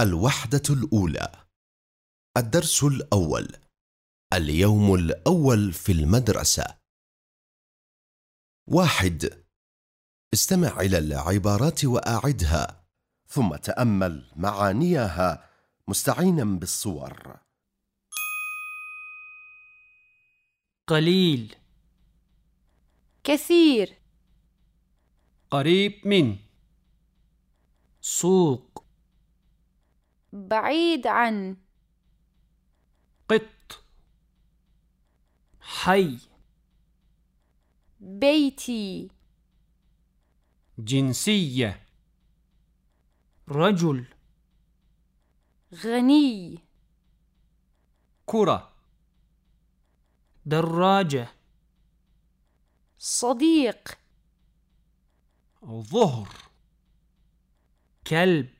الوحدة الأولى. الدرس الأول. اليوم الأول في المدرسة. واحد. استمع إلى العبارات وأعدها ثم تأمل معانيها مستعينا بالصور. قليل. كثير. قريب من. سوق. بعيد عن. قط. حي. بيتي. جنسية. رجل. غني. كرة. دراجة. صديق. ظهر. كلب.